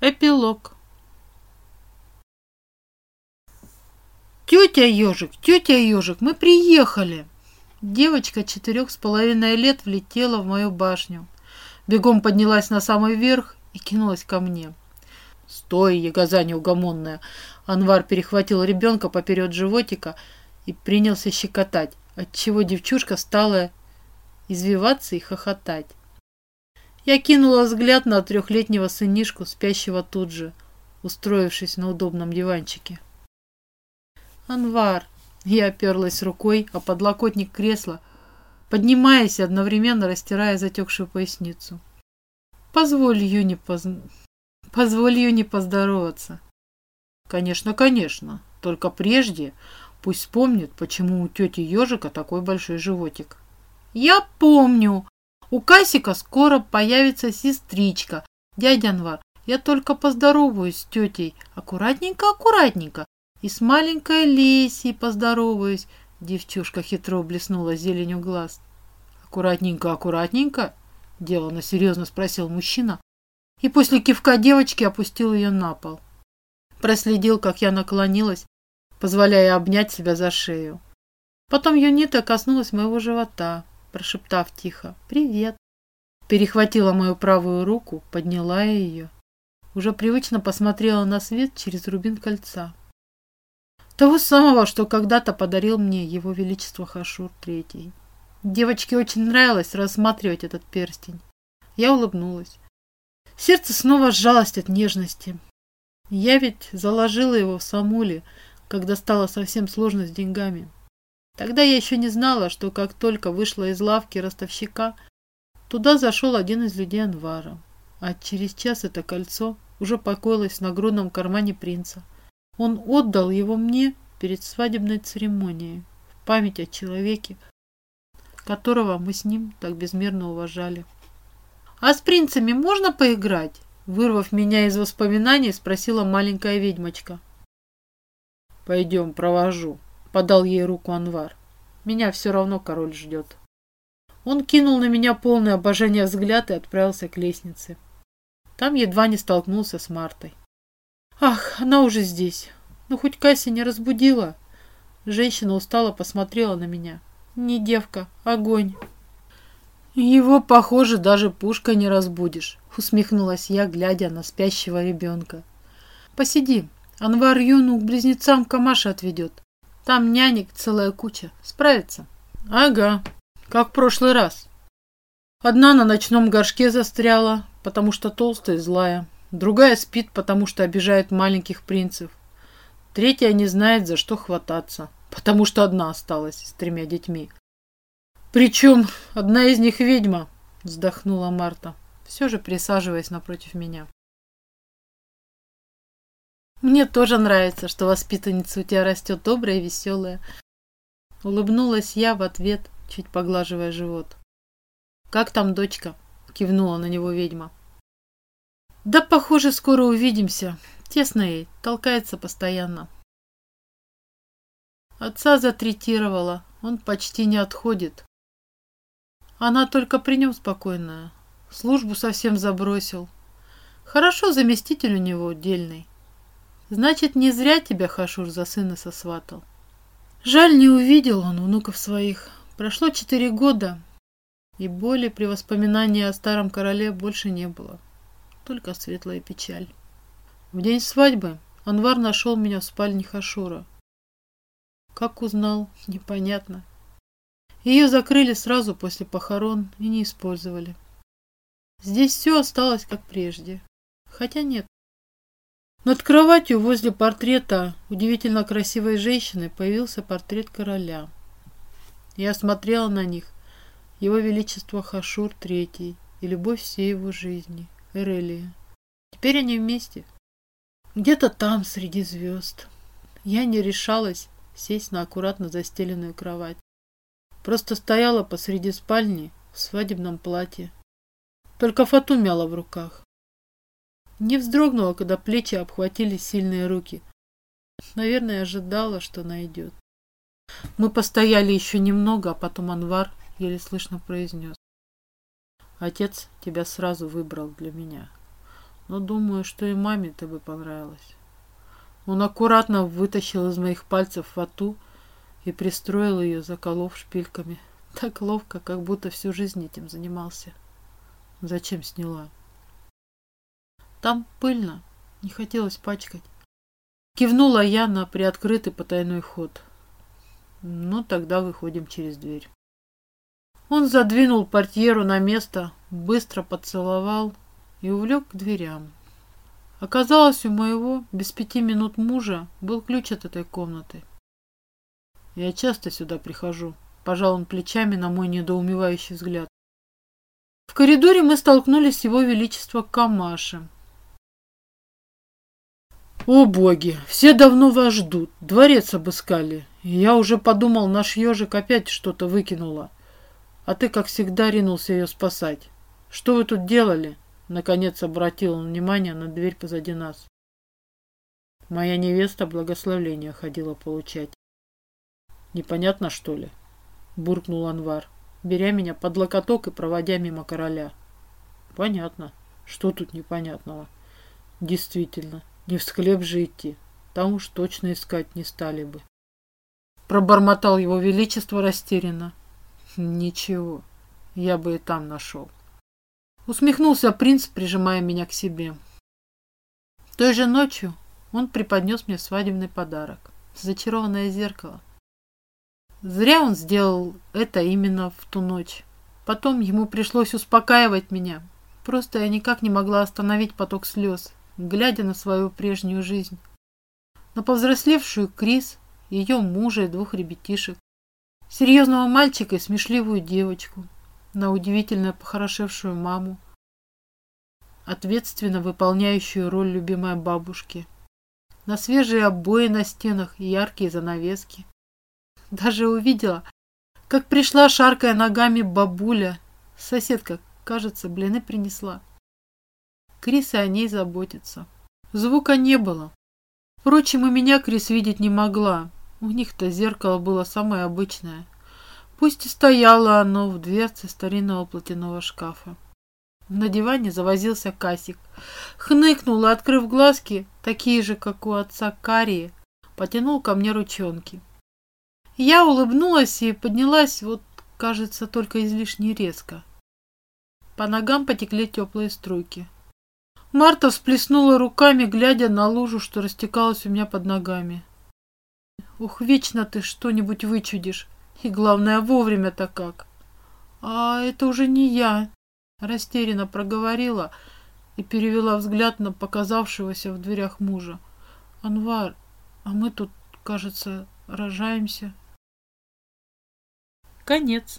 Эпилог. Тетя ежик, тетя ежик, мы приехали. Девочка четырех с половиной лет влетела в мою башню. Бегом поднялась на самый верх и кинулась ко мне. «Стой, ягоза неугомонная!» Анвар перехватил ребенка поперед животика и принялся щекотать, отчего девчушка стала извиваться и хохотать. Я кинула взгляд на трехлетнего сынишку, спящего тут же, устроившись на удобном диванчике. «Анвар!» Я оперлась рукой о подлокотник кресла, поднимаясь одновременно растирая затекшую поясницу. «Позволь Юне поз... Позволь Юне поздороваться». «Конечно, конечно. Только прежде пусть вспомнит, почему у тети ежика такой большой животик». «Я помню!» У Касика скоро появится сестричка. Дядя Анвар, я только поздороваюсь с тетей. Аккуратненько, аккуратненько. И с маленькой Лесей поздороваюсь. Девчушка хитро блеснула зеленью глаз. Аккуратненько, аккуратненько? Делано серьезно спросил мужчина. И после кивка девочки опустил ее на пол. Проследил, как я наклонилась, позволяя обнять себя за шею. Потом Юнита коснулась моего живота прошептав тихо «Привет». Перехватила мою правую руку, подняла ее. Уже привычно посмотрела на свет через рубин кольца. Того самого, что когда-то подарил мне его величество Хашур Третий. Девочке очень нравилось рассматривать этот перстень. Я улыбнулась. Сердце снова сжалось от нежности. Я ведь заложила его в Самуле, когда стало совсем сложно с деньгами. Тогда я еще не знала, что как только вышла из лавки ростовщика, туда зашел один из людей Анвара. А через час это кольцо уже покоилось в нагрудном кармане принца. Он отдал его мне перед свадебной церемонией, в память о человеке, которого мы с ним так безмерно уважали. «А с принцами можно поиграть?» Вырвав меня из воспоминаний, спросила маленькая ведьмочка. «Пойдем, провожу», Подал ей руку Анвар. Меня все равно король ждет. Он кинул на меня полное обожание взгляд и отправился к лестнице. Там едва не столкнулся с Мартой. Ах, она уже здесь. Ну, хоть Кася не разбудила. Женщина устало посмотрела на меня. Не девка, огонь. Его, похоже, даже пушка не разбудишь, усмехнулась я, глядя на спящего ребенка. Посиди, Анвар Юну к близнецам Камаша отведет. Там нянек целая куча. Справится? Ага, как в прошлый раз. Одна на ночном горшке застряла, потому что толстая и злая. Другая спит, потому что обижает маленьких принцев. Третья не знает, за что хвататься, потому что одна осталась с тремя детьми. Причем одна из них ведьма, вздохнула Марта, все же присаживаясь напротив меня. Мне тоже нравится, что воспитанница у тебя растет добрая и веселая. Улыбнулась я в ответ, чуть поглаживая живот. «Как там дочка?» — кивнула на него ведьма. «Да, похоже, скоро увидимся. Тесно ей, толкается постоянно». Отца затретировала, он почти не отходит. Она только при нем спокойная. Службу совсем забросил. Хорошо заместитель у него отдельный. Значит, не зря тебя Хашур за сына сосватал. Жаль, не увидел он внуков своих. Прошло четыре года, и боли при воспоминании о старом короле больше не было. Только светлая печаль. В день свадьбы Анвар нашел меня в спальне Хашура. Как узнал, непонятно. Ее закрыли сразу после похорон и не использовали. Здесь все осталось как прежде. Хотя нет, над кроватью возле портрета удивительно красивой женщины появился портрет короля. Я смотрела на них, его величество Хашур III и любовь всей его жизни, Эрелия. Теперь они вместе. Где-то там, среди звезд. Я не решалась сесть на аккуратно застеленную кровать. Просто стояла посреди спальни в свадебном платье. Только фату мяла в руках. Не вздрогнула, когда плечи обхватили сильные руки. Наверное, ожидала, что найдет. Мы постояли еще немного, а потом Анвар еле слышно произнес. Отец тебя сразу выбрал для меня. но думаю, что и маме ты бы понравилось. Он аккуратно вытащил из моих пальцев фату и пристроил ее, заколов шпильками. Так ловко, как будто всю жизнь этим занимался. Зачем сняла? Там пыльно, не хотелось пачкать. Кивнула я на приоткрытый потайной ход. Ну, тогда выходим через дверь. Он задвинул портьеру на место, быстро поцеловал и увлек к дверям. Оказалось, у моего без пяти минут мужа был ключ от этой комнаты. Я часто сюда прихожу. Пожал он плечами на мой недоумевающий взгляд. В коридоре мы столкнулись с его величеством Камашем. О боги, все давно вас ждут. Дворец обыскали. Я уже подумал, наш ежик опять что-то выкинула. А ты, как всегда, ринулся ее спасать. Что вы тут делали? Наконец обратил он внимание на дверь позади нас. Моя невеста благословление ходила получать. Непонятно, что ли? Буркнул Анвар, беря меня под локоток и проводя мимо короля. Понятно. Что тут непонятного? Действительно, не в склеп же идти. Там уж точно искать не стали бы. Пробормотал его величество растерянно. Ничего, я бы и там нашел. Усмехнулся принц, прижимая меня к себе. Той же ночью он преподнес мне свадебный подарок. Зачарованное зеркало. Зря он сделал это именно в ту ночь. Потом ему пришлось успокаивать меня. Просто я никак не могла остановить поток слез, глядя на свою прежнюю жизнь. На повзрослевшую Крис, ее мужа и двух ребятишек. Серьезного мальчика и смешливую девочку на удивительно похорошевшую маму, ответственно выполняющую роль любимой бабушки, на свежие обои на стенах и яркие занавески. Даже увидела, как пришла, шаркая ногами бабуля. Соседка, кажется, блины принесла. Крис о ней заботится. Звука не было. Впрочем, и меня Крис видеть не могла. У них-то зеркало было самое обычное – Пусть и стояло оно в дверце старинного платяного шкафа. На диване завозился Касик. Хныкнул и, открыв глазки, такие же, как у отца Карии, потянул ко мне ручонки. Я улыбнулась и поднялась, вот, кажется, только излишне резко. По ногам потекли теплые струйки. Марта всплеснула руками, глядя на лужу, что растекалась у меня под ногами. «Ух, вечно ты что-нибудь вычудишь!» И главное, вовремя-то как. А это уже не я, растерянно проговорила и перевела взгляд на показавшегося в дверях мужа. Анвар, а мы тут, кажется, рожаемся. Конец.